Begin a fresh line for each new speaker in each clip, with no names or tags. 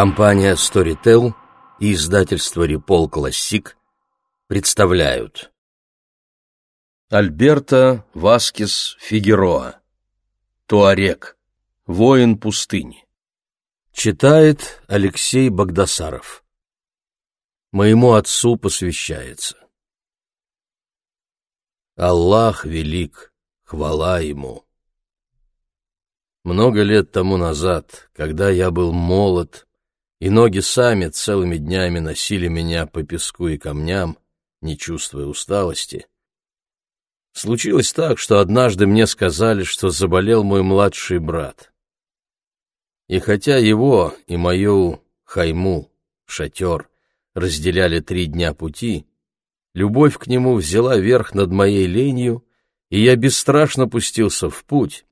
Компания Storytel и издательство Репол Классик представляют. Альберто Васкес Фигероа. Туарек. Воин пустыни. Читает Алексей Богдасаров. Моему отцу посвящается. Аллах велик, хвала ему. Много лет тому назад, когда я был молод, и ноги сами целыми днями носили меня по песку и камням, не чувствуя усталости. Случилось так, что однажды мне сказали, что заболел мой младший брат. И хотя его и мою хайму, шатер, разделяли три дня пути, любовь к нему взяла верх над моей ленью, и я бесстрашно пустился в путь,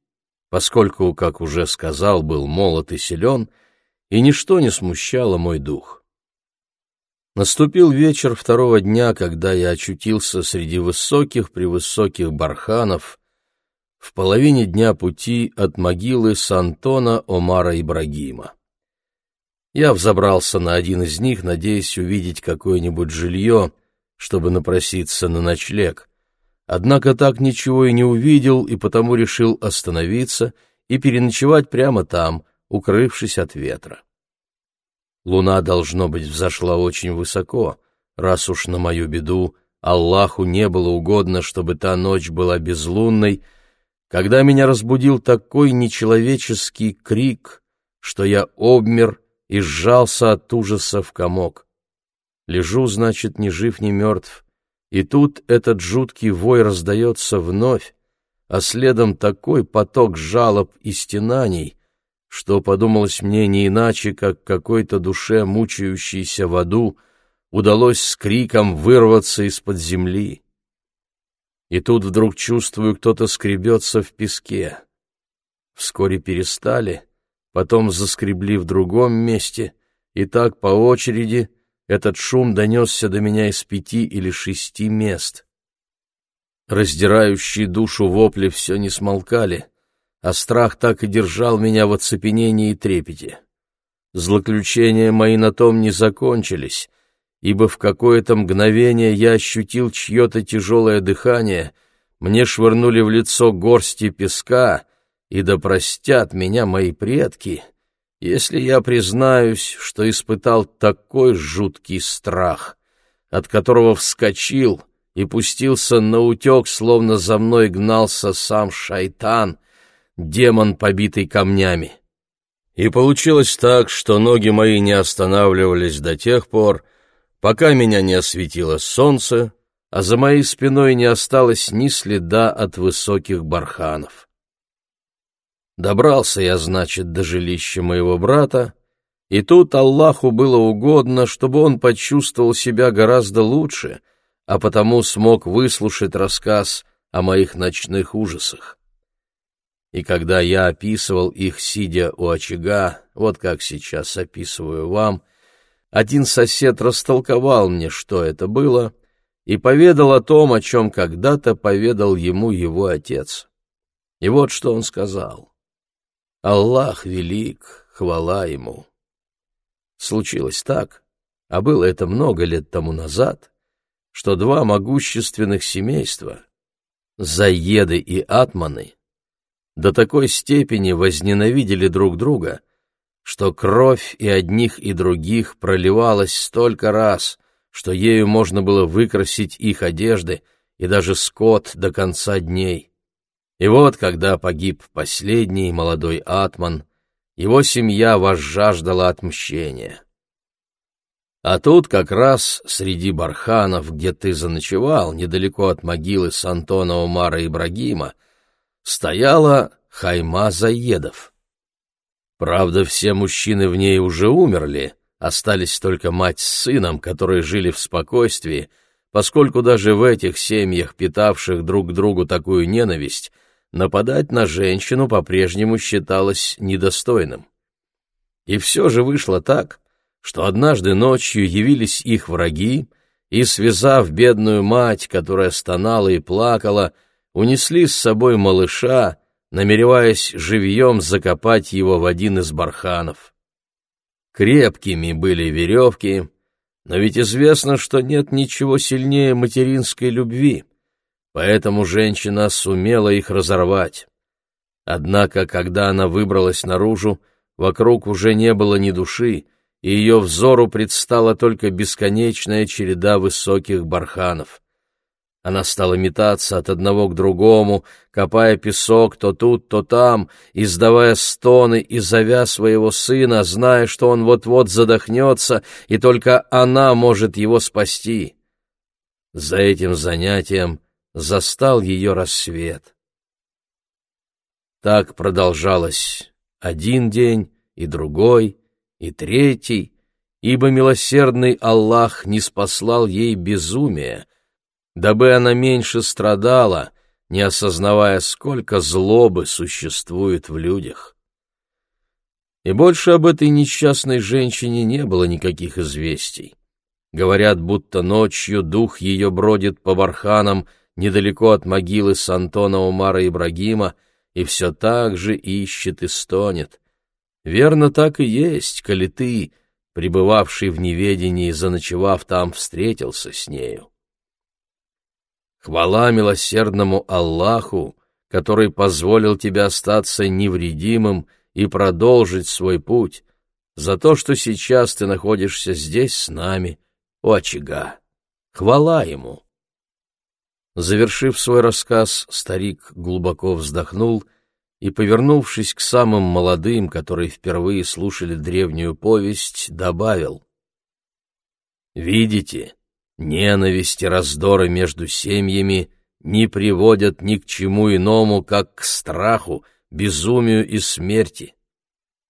поскольку, как уже сказал, был молод и силен — и ничто не смущало мой дух. Наступил вечер второго дня, когда я очутился среди высоких-превысоких барханов в половине дня пути от могилы Сантона Омара Ибрагима. Я взобрался на один из них, надеясь увидеть какое-нибудь жилье, чтобы напроситься на ночлег. Однако так ничего и не увидел, и потому решил остановиться и переночевать прямо там — укрывшись от ветра. Луна, должно быть, взошла очень высоко, раз уж на мою беду Аллаху не было угодно, чтобы та ночь была безлунной, когда меня разбудил такой нечеловеческий крик, что я обмер и сжался от ужаса в комок. Лежу, значит, ни жив, ни мертв, и тут этот жуткий вой раздается вновь, а следом такой поток жалоб и стенаний, что подумалось мне не иначе, как какой-то душе, мучающейся в аду, удалось с криком вырваться из-под земли. И тут вдруг чувствую, кто-то скребется в песке. Вскоре перестали, потом заскребли в другом месте, и так по очереди этот шум донесся до меня из пяти или шести мест. Раздирающие душу вопли все не смолкали — а страх так и держал меня в оцепенении и трепете. Злоключения мои на том не закончились, ибо в какое-то мгновение я ощутил чье-то тяжелое дыхание, мне швырнули в лицо горсти песка, и да простят меня мои предки, если я признаюсь, что испытал такой жуткий страх, от которого вскочил и пустился на утек, словно за мной гнался сам шайтан — демон, побитый камнями. И получилось так, что ноги мои не останавливались до тех пор, пока меня не осветило солнце, а за моей спиной не осталось ни следа от высоких барханов. Добрался я, значит, до жилища моего брата, и тут Аллаху было угодно, чтобы он почувствовал себя гораздо лучше, а потому смог выслушать рассказ о моих ночных ужасах и когда я описывал их, сидя у очага, вот как сейчас описываю вам, один сосед растолковал мне, что это было, и поведал о том, о чем когда-то поведал ему его отец. И вот что он сказал. «Аллах велик, хвала ему». Случилось так, а было это много лет тому назад, что два могущественных семейства, Заеды и Атманы, до такой степени возненавидели друг друга, что кровь и одних и других проливалась столько раз, что ею можно было выкрасить их одежды и даже скот до конца дней. И вот, когда погиб последний молодой атман, его семья возжаждала отмщения. А тут как раз среди барханов, где ты заночевал, недалеко от могилы с Антона Умара Ибрагима, стояла Хайма Заедов. Правда, все мужчины в ней уже умерли, остались только мать с сыном, которые жили в спокойствии, поскольку даже в этих семьях, питавших друг к другу такую ненависть, нападать на женщину по-прежнему считалось недостойным. И все же вышло так, что однажды ночью явились их враги и, связав бедную мать, которая стонала и плакала, унесли с собой малыша, намереваясь живьем закопать его в один из барханов. крепкими были веревки, но ведь известно, что нет ничего сильнее материнской любви, поэтому женщина сумела их разорвать. Однако, когда она выбралась наружу, вокруг уже не было ни души, и ее взору предстала только бесконечная череда высоких барханов. Она стала метаться от одного к другому, копая песок то тут, то там, издавая стоны и зовя своего сына, зная, что он вот-вот задохнется, и только она может его спасти. За этим занятием застал ее рассвет. Так продолжалось один день и другой, и третий, ибо милосердный Аллах не спаслал ей безумие — дабы она меньше страдала, не осознавая, сколько злобы существует в людях. И больше об этой несчастной женщине не было никаких известий. Говорят, будто ночью дух ее бродит по барханам недалеко от могилы Сантона Умара Ибрагима и все так же ищет и стонет. Верно, так и есть, коли ты, пребывавший в неведении, заночевав там, встретился с нею. Хвала милосердному Аллаху, который позволил тебе остаться невредимым и продолжить свой путь, за то, что сейчас ты находишься здесь с нами, у очага. Хвала ему!» Завершив свой рассказ, старик глубоко вздохнул и, повернувшись к самым молодым, которые впервые слушали древнюю повесть, добавил. «Видите, Ненависть и раздоры между семьями не приводят ни к чему иному, как к страху, безумию и смерти.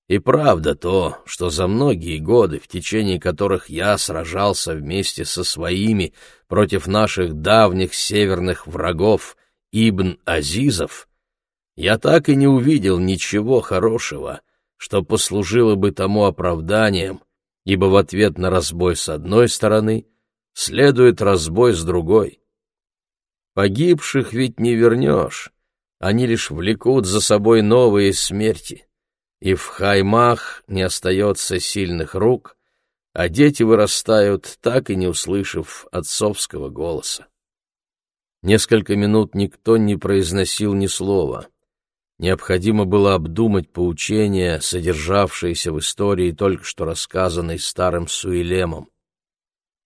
И правда то, что за многие годы, в течение которых я сражался вместе со своими против наших давних северных врагов Ибн Азизов, я так и не увидел ничего хорошего, что послужило бы тому оправданием, ибо в ответ на разбой с одной стороны — следует разбой с другой. Погибших ведь не вернешь, они лишь влекут за собой новые смерти, и в хаймах не остается сильных рук, а дети вырастают, так и не услышав отцовского голоса. Несколько минут никто не произносил ни слова. Необходимо было обдумать поучения, содержавшиеся в истории, только что рассказанной старым Суилемом.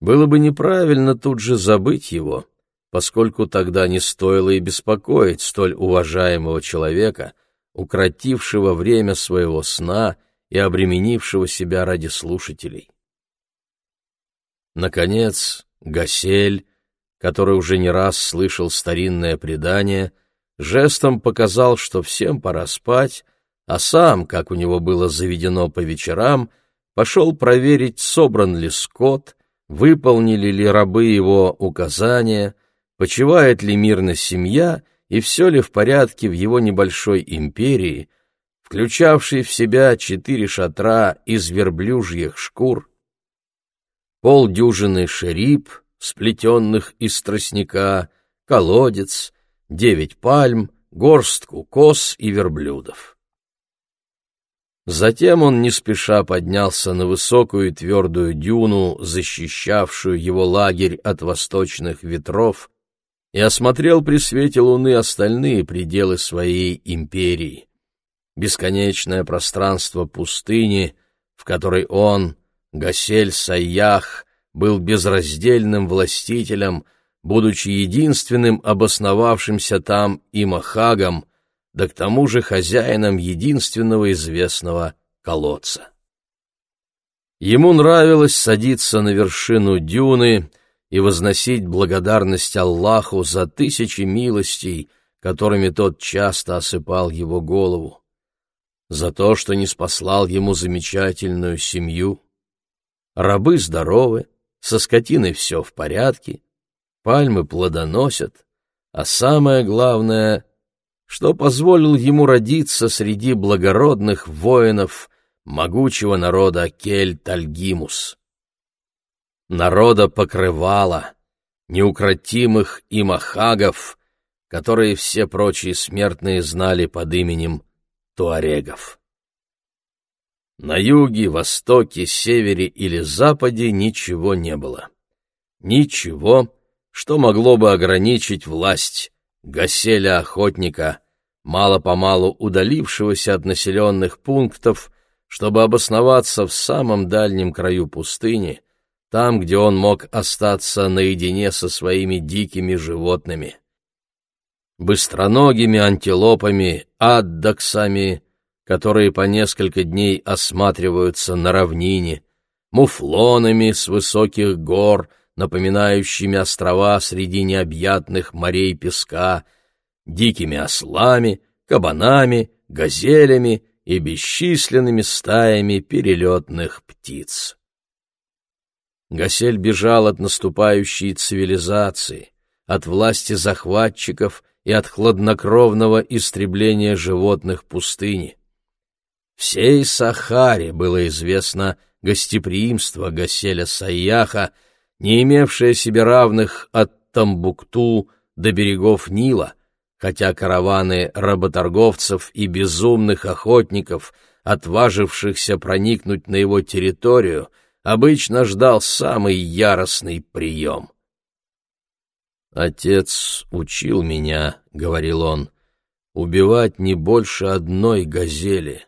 Было бы неправильно тут же забыть его, поскольку тогда не стоило и беспокоить столь уважаемого человека, укротившего время своего сна и обременившего себя ради слушателей. Наконец, Гасель, который уже не раз слышал старинное предание, жестом показал, что всем пора спать, а сам, как у него было заведено по вечерам, пошел проверить, собран ли скот, выполнили ли рабы его указания, почивает ли мирно семья и все ли в порядке в его небольшой империи, включавшей в себя четыре шатра из верблюжьих шкур, полдюжины шериб, сплетенных из тростника, колодец, девять пальм, горстку коз и верблюдов. Затем он не спеша поднялся на высокую и твердую дюну, защищавшую его лагерь от восточных ветров, и осмотрел при свете луны остальные пределы своей империи. Бесконечное пространство пустыни, в которой он, Гасель Сайях, был безраздельным властителем, будучи единственным обосновавшимся там имахагом, да к тому же хозяином единственного известного колодца. Ему нравилось садиться на вершину дюны и возносить благодарность Аллаху за тысячи милостей, которыми тот часто осыпал его голову, за то, что не спаслал ему замечательную семью. Рабы здоровы, со скотиной все в порядке, пальмы плодоносят, а самое главное что позволил ему родиться среди благородных воинов могучего народа Кель-Тальгимус. Народа покрывала, неукротимых имахагов, которые все прочие смертные знали под именем туарегов. На юге, востоке, севере или западе ничего не было. Ничего, что могло бы ограничить власть Гаселя-охотника, мало-помалу удалившегося от населенных пунктов, чтобы обосноваться в самом дальнем краю пустыни, там, где он мог остаться наедине со своими дикими животными. Быстроногими антилопами, аддаксами, которые по несколько дней осматриваются на равнине, муфлонами с высоких гор, напоминающими острова среди необъятных морей песка, дикими ослами, кабанами, газелями и бесчисленными стаями перелетных птиц. Гасель бежал от наступающей цивилизации, от власти захватчиков и от хладнокровного истребления животных пустыни. Всей Сахаре было известно гостеприимство Гаселя Саяха, не имевшее себе равных от Тамбукту до берегов Нила, хотя караваны работорговцев и безумных охотников, отважившихся проникнуть на его территорию, обычно ждал самый яростный прием. «Отец учил меня, — говорил он, — убивать не больше одной газели.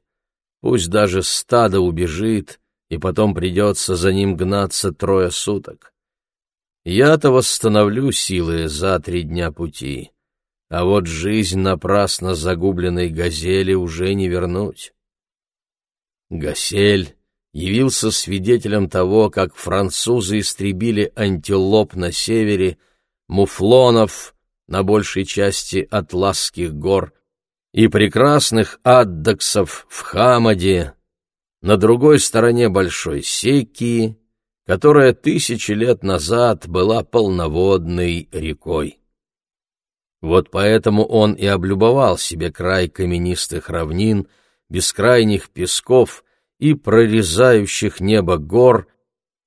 Пусть даже стадо убежит, и потом придется за ним гнаться трое суток. Я-то восстановлю силы за три дня пути, а вот жизнь напрасно загубленной газели уже не вернуть». Гасель явился свидетелем того, как французы истребили антилоп на севере, муфлонов на большей части Атласских гор и прекрасных аддаксов в Хамаде, на другой стороне Большой Секии, которая тысячи лет назад была полноводной рекой. Вот поэтому он и облюбовал себе край каменистых равнин, бескрайних песков и прорезающих небо гор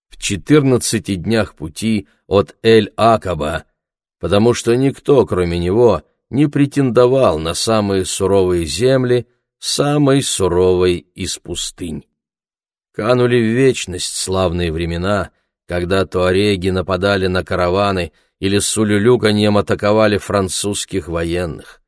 в четырнадцати днях пути от Эль-Акаба, потому что никто, кроме него, не претендовал на самые суровые земли, самой суровой из пустынь. Канули в вечность славные времена, когда туареги нападали на караваны или с улюлюканьем атаковали французских военных.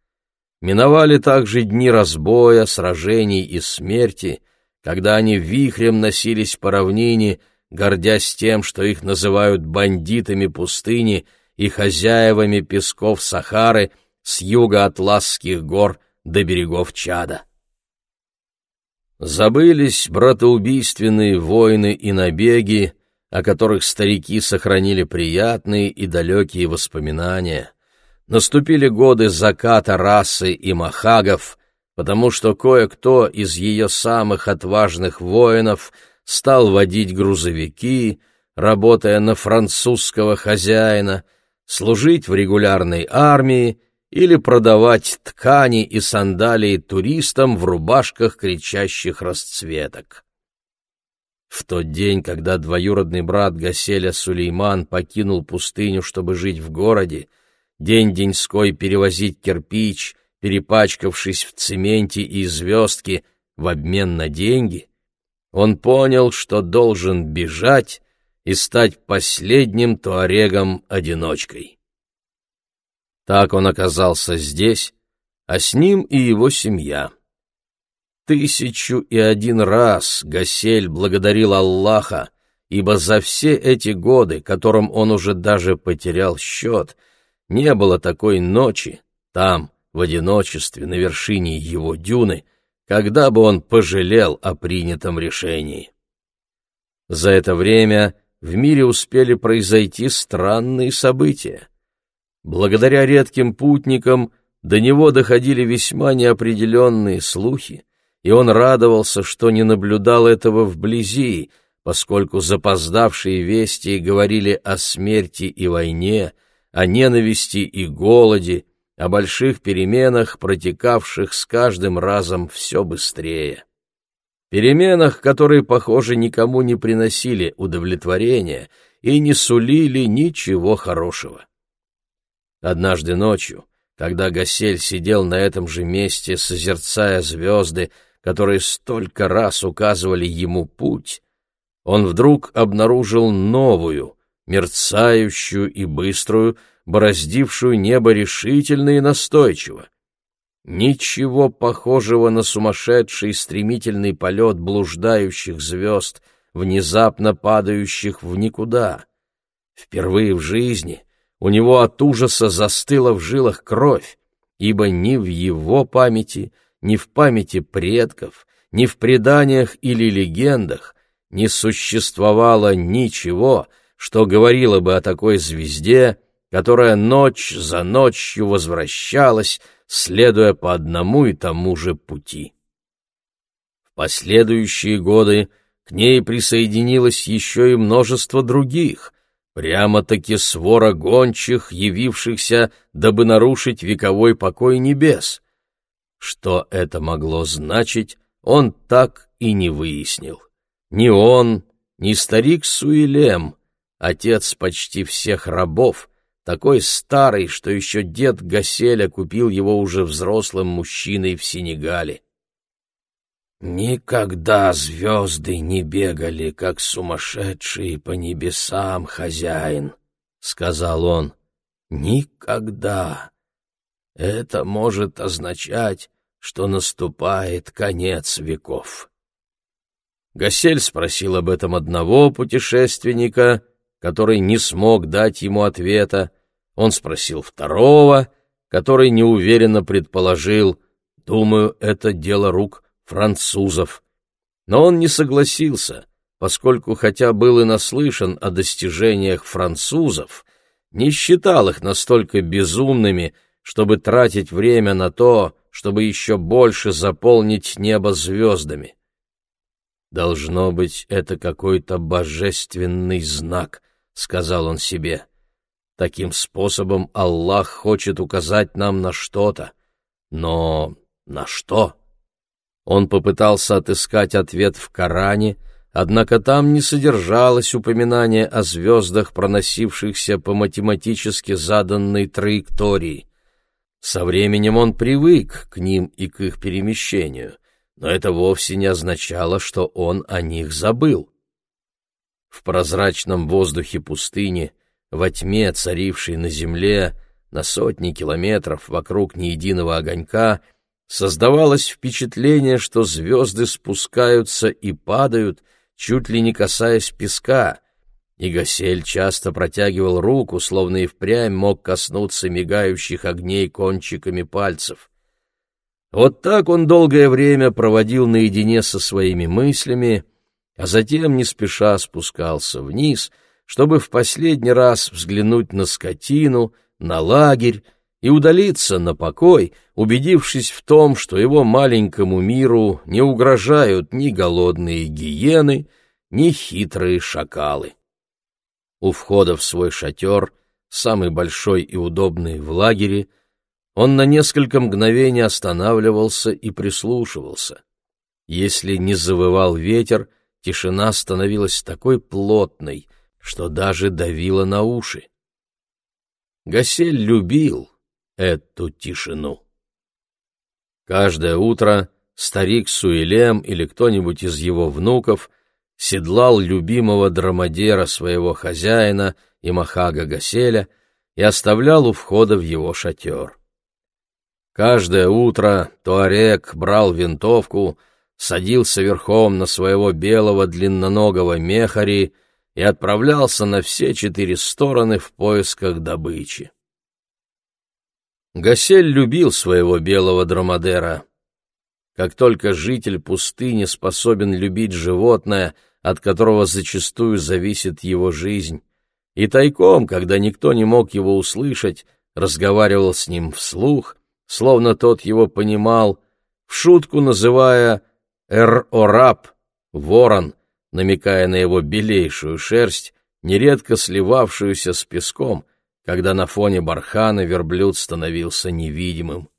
Миновали также дни разбоя, сражений и смерти — когда они вихрем носились по равнине, гордясь тем, что их называют бандитами пустыни и хозяевами песков Сахары с юга Атласских гор до берегов Чада. Забылись братоубийственные войны и набеги, о которых старики сохранили приятные и далекие воспоминания. Наступили годы заката расы и махагов, потому что кое-кто из ее самых отважных воинов стал водить грузовики, работая на французского хозяина, служить в регулярной армии или продавать ткани и сандалии туристам в рубашках кричащих расцветок. В тот день, когда двоюродный брат Гаселя Сулейман покинул пустыню, чтобы жить в городе, день-деньской перевозить кирпич — перепачкавшись в цементе и звездке в обмен на деньги, он понял, что должен бежать и стать последним туарегом-одиночкой. Так он оказался здесь, а с ним и его семья. Тысячу и один раз Гасель благодарил Аллаха, ибо за все эти годы, которым он уже даже потерял счет, не было такой ночи там, в одиночестве на вершине его дюны, когда бы он пожалел о принятом решении. За это время в мире успели произойти странные события. Благодаря редким путникам до него доходили весьма неопределенные слухи, и он радовался, что не наблюдал этого вблизи, поскольку запоздавшие вести говорили о смерти и войне, о ненависти и голоде, о больших переменах, протекавших с каждым разом все быстрее. Переменах, которые, похоже, никому не приносили удовлетворения и не сулили ничего хорошего. Однажды ночью, когда Гасель сидел на этом же месте, созерцая звезды, которые столько раз указывали ему путь, он вдруг обнаружил новую, мерцающую и быструю, бороздившую небо решительно и настойчиво. Ничего похожего на сумасшедший стремительный полет блуждающих звезд, внезапно падающих в никуда. Впервые в жизни у него от ужаса застыла в жилах кровь, ибо ни в его памяти, ни в памяти предков, ни в преданиях или легендах не существовало ничего, что говорило бы о такой звезде, которая ночь за ночью возвращалась, следуя по одному и тому же пути. В последующие годы к ней присоединилось еще и множество других, прямо-таки свора гончих, явившихся, дабы нарушить вековой покой небес. Что это могло значить, он так и не выяснил. Ни он, ни старик Суилем, отец почти всех рабов, такой старый, что еще дед Гаселя купил его уже взрослым мужчиной в Сенегале. «Никогда звезды не бегали, как сумасшедшие по небесам, хозяин», — сказал он. «Никогда. Это может означать, что наступает конец веков». Гасель спросил об этом одного путешественника, который не смог дать ему ответа, он спросил второго, который неуверенно предположил, думаю, это дело рук французов. Но он не согласился, поскольку хотя был и наслышан о достижениях французов, не считал их настолько безумными, чтобы тратить время на то, чтобы еще больше заполнить небо звездами. «Должно быть, это какой-то божественный знак», — сказал он себе. Таким способом Аллах хочет указать нам на что-то. Но на что? Он попытался отыскать ответ в Коране, однако там не содержалось упоминания о звездах, проносившихся по математически заданной траектории. Со временем он привык к ним и к их перемещению, но это вовсе не означало, что он о них забыл. В прозрачном воздухе пустыни — во тьме, царившей на земле, на сотни километров вокруг ни единого огонька, создавалось впечатление, что звезды спускаются и падают, чуть ли не касаясь песка, и Гасель часто протягивал руку, словно и впрямь мог коснуться мигающих огней кончиками пальцев. Вот так он долгое время проводил наедине со своими мыслями, а затем не спеша спускался вниз — чтобы в последний раз взглянуть на скотину, на лагерь и удалиться на покой, убедившись в том, что его маленькому миру не угрожают ни голодные гиены, ни хитрые шакалы. У входа в свой шатер, самый большой и удобный в лагере, он на несколько мгновений останавливался и прислушивался. Если не завывал ветер, тишина становилась такой плотной, что даже давило на уши. Гасель любил эту тишину. Каждое утро старик Суэлем или кто-нибудь из его внуков седлал любимого драмадера своего хозяина и Махага Гаселя и оставлял у входа в его шатер. Каждое утро Туарек брал винтовку, садился верхом на своего белого длинноногого мехари и отправлялся на все четыре стороны в поисках добычи. Гасель любил своего белого дромадера. Как только житель пустыни способен любить животное, от которого зачастую зависит его жизнь, и тайком, когда никто не мог его услышать, разговаривал с ним вслух, словно тот его понимал, в шутку называя «эр-ораб» — ворон, намекая на его белейшую шерсть, нередко сливавшуюся с песком, когда на фоне бархана верблюд становился невидимым.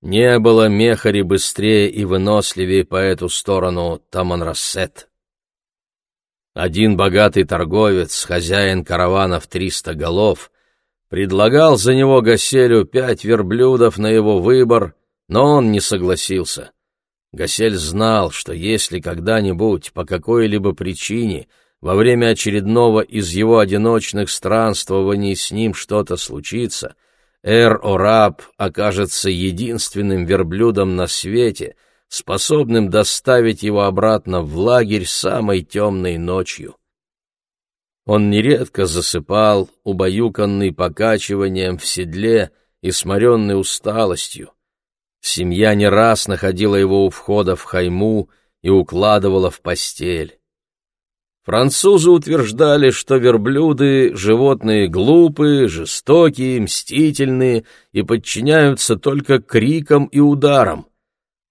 Не было мехари быстрее и выносливее по эту сторону Таманрассет. Один богатый торговец, хозяин каравана в триста голов, предлагал за него Гаселю пять верблюдов на его выбор, но он не согласился. Гасель знал, что если когда-нибудь по какой-либо причине во время очередного из его одиночных странствований с ним что-то случится, Эр-Ораб окажется единственным верблюдом на свете, способным доставить его обратно в лагерь самой темной ночью. Он нередко засыпал, убаюканный покачиванием в седле и сморенный усталостью. Семья не раз находила его у входа в хайму и укладывала в постель. Французы утверждали, что верблюды — животные глупые, жестокие, мстительные и подчиняются только крикам и ударам.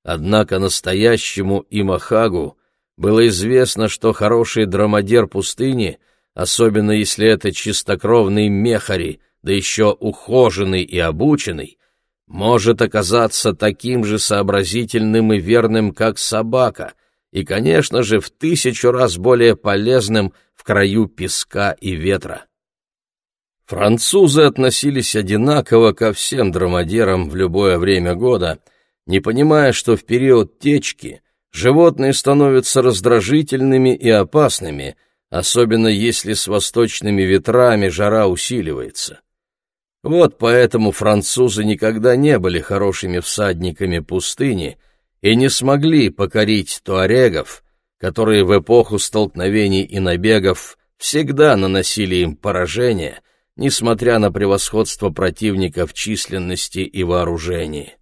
Однако настоящему Имахагу было известно, что хороший драмадер пустыни — особенно если это чистокровный мехари, да еще ухоженный и обученный, может оказаться таким же сообразительным и верным, как собака, и, конечно же, в тысячу раз более полезным в краю песка и ветра. Французы относились одинаково ко всем драмадерам в любое время года, не понимая, что в период течки животные становятся раздражительными и опасными – особенно если с восточными ветрами жара усиливается. Вот поэтому французы никогда не были хорошими всадниками пустыни и не смогли покорить туарегов, которые в эпоху столкновений и набегов всегда наносили им поражение, несмотря на превосходство противника в численности и вооружении.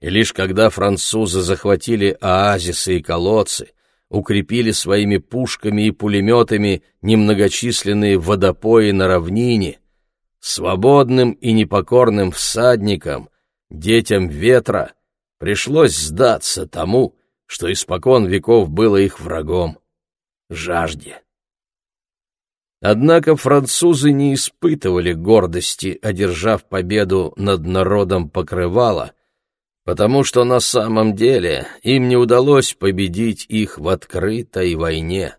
И лишь когда французы захватили оазисы и колодцы, укрепили своими пушками и пулеметами немногочисленные водопои на равнине, свободным и непокорным всадникам, детям ветра, пришлось сдаться тому, что испокон веков было их врагом — жажде. Однако французы не испытывали гордости, одержав победу над народом покрывала — потому что на самом деле им не удалось победить их в открытой войне.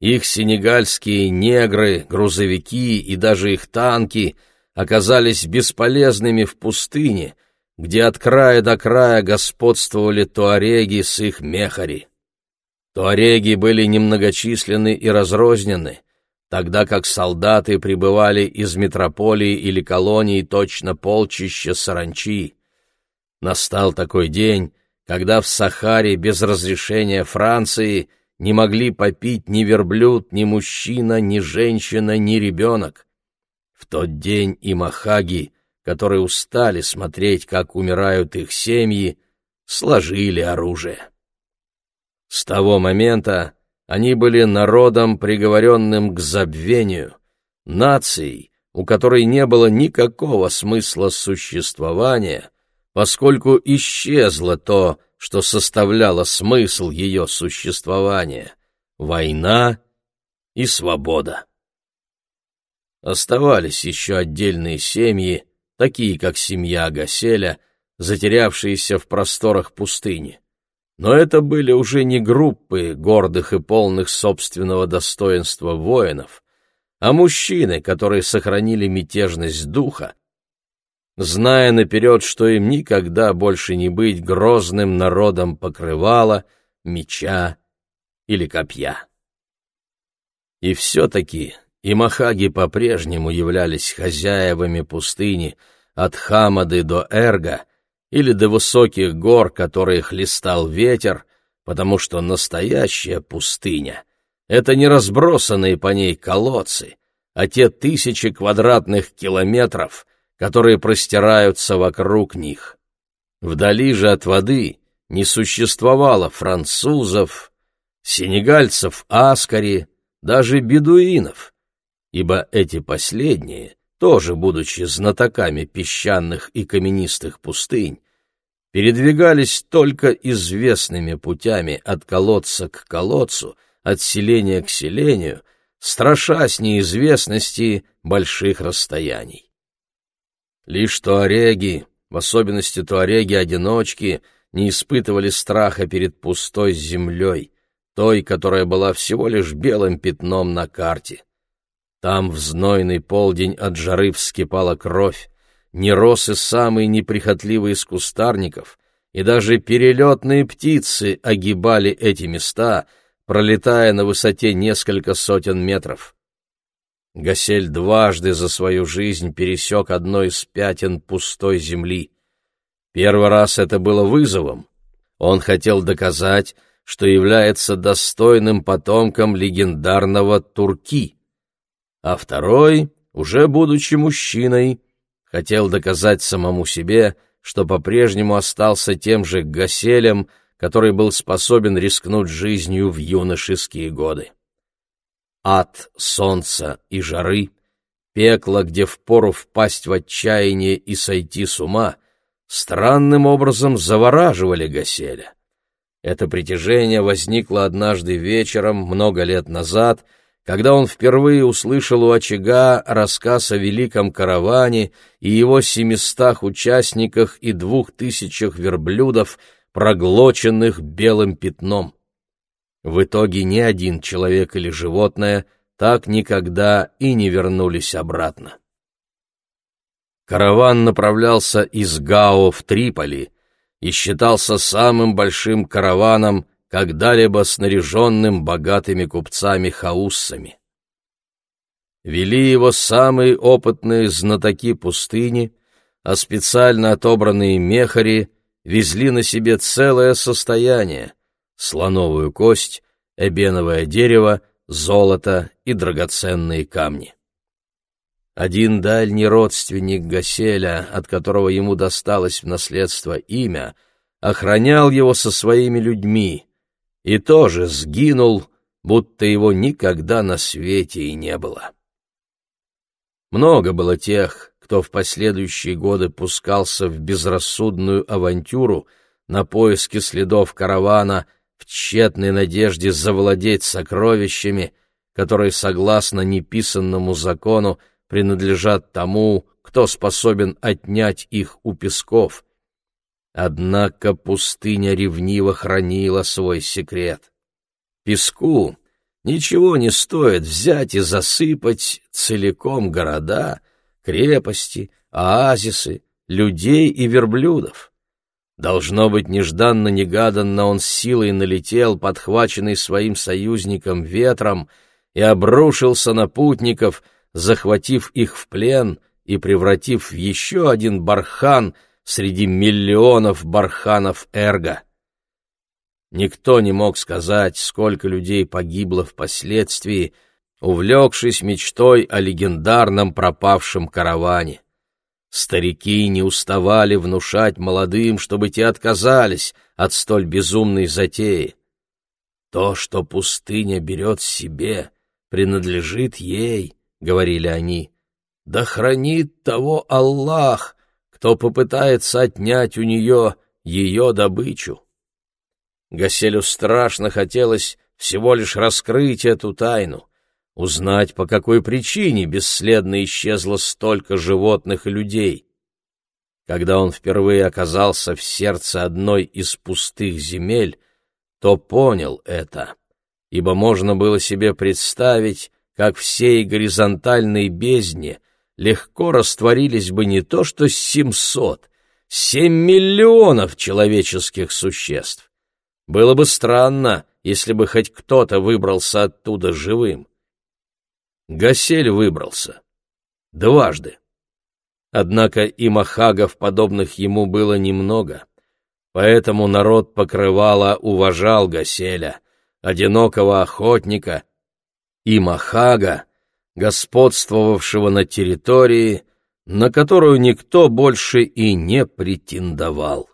Их сенегальские негры, грузовики и даже их танки оказались бесполезными в пустыне, где от края до края господствовали туареги с их мехари. Туареги были немногочисленны и разрознены, тогда как солдаты прибывали из метрополии или колонии точно полчища саранчи. Настал такой день, когда в Сахаре без разрешения Франции не могли попить ни верблюд, ни мужчина, ни женщина, ни ребенок. В тот день и махаги, которые устали смотреть, как умирают их семьи, сложили оружие. С того момента они были народом, приговоренным к забвению, нацией, у которой не было никакого смысла существования — поскольку исчезло то, что составляло смысл ее существования — война и свобода. Оставались еще отдельные семьи, такие как семья Гаселя, затерявшиеся в просторах пустыни. Но это были уже не группы гордых и полных собственного достоинства воинов, а мужчины, которые сохранили мятежность духа зная наперед, что им никогда больше не быть грозным народом покрывала, меча или копья. И все-таки и махаги по-прежнему являлись хозяевами пустыни от Хамады до Эрга или до высоких гор, которые хлестал ветер, потому что настоящая пустыня — это не разбросанные по ней колодцы, а те тысячи квадратных километров — которые простираются вокруг них. Вдали же от воды не существовало французов, сенегальцев Аскари, даже бедуинов, ибо эти последние, тоже будучи знатоками песчаных и каменистых пустынь, передвигались только известными путями от колодца к колодцу, от селения к селению, страшась неизвестности больших расстояний. Лишь туареги, в особенности туареги-одиночки, не испытывали страха перед пустой землей, той, которая была всего лишь белым пятном на карте. Там в знойный полдень от жары вскипала кровь, не рос и самый неприхотливый из кустарников, и даже перелетные птицы огибали эти места, пролетая на высоте несколько сотен метров. Гасель дважды за свою жизнь пересек одно из пятен пустой земли. Первый раз это было вызовом. Он хотел доказать, что является достойным потомком легендарного Турки. А второй, уже будучи мужчиной, хотел доказать самому себе, что по-прежнему остался тем же Гаселем, который был способен рискнуть жизнью в юношеские годы. Ад солнца и жары, пекло, где впору впасть в отчаяние и сойти с ума, странным образом завораживали Гаселя. Это притяжение возникло однажды вечером, много лет назад, когда он впервые услышал у очага рассказ о великом караване и его семистах участниках и двух тысячах верблюдов, проглоченных белым пятном. В итоге ни один человек или животное так никогда и не вернулись обратно. Караван направлялся из Гао в Триполи и считался самым большим караваном, когда-либо снаряженным богатыми купцами-хауссами. Вели его самые опытные знатоки пустыни, а специально отобранные мехари везли на себе целое состояние — слоновую кость, эбеновое дерево, золото и драгоценные камни. Один дальний родственник Гаселя, от которого ему досталось в наследство имя, охранял его со своими людьми, и тоже сгинул, будто его никогда на свете и не было. Много было тех, кто в последующие годы пускался в безрассудную авантюру на поиски следов каравана в тщетной надежде завладеть сокровищами, которые, согласно неписанному закону, принадлежат тому, кто способен отнять их у песков, Однако пустыня ревниво хранила свой секрет. Песку ничего не стоит взять и засыпать целиком города, крепости, оазисы, людей и верблюдов. Должно быть, нежданно-негаданно он силой налетел, подхваченный своим союзником ветром, и обрушился на путников, захватив их в плен и превратив в еще один бархан — среди миллионов барханов Эрга. Никто не мог сказать, сколько людей погибло впоследствии, увлекшись мечтой о легендарном пропавшем караване. Старики не уставали внушать молодым, чтобы те отказались от столь безумной затеи. То, что пустыня берет себе, принадлежит ей, — говорили они. Да хранит того Аллах, кто попытается отнять у нее ее добычу. Гаселю страшно хотелось всего лишь раскрыть эту тайну, узнать, по какой причине бесследно исчезло столько животных и людей. Когда он впервые оказался в сердце одной из пустых земель, то понял это, ибо можно было себе представить, как всей горизонтальной бездне — легко растворились бы не то что семьсот, семь миллионов человеческих существ. Было бы странно, если бы хоть кто-то выбрался оттуда живым. Гасель выбрался. Дважды. Однако и махагов, подобных ему, было немного. Поэтому народ покрывала уважал Гаселя, одинокого охотника, и Махага господствовавшего на территории, на которую никто больше и не претендовал.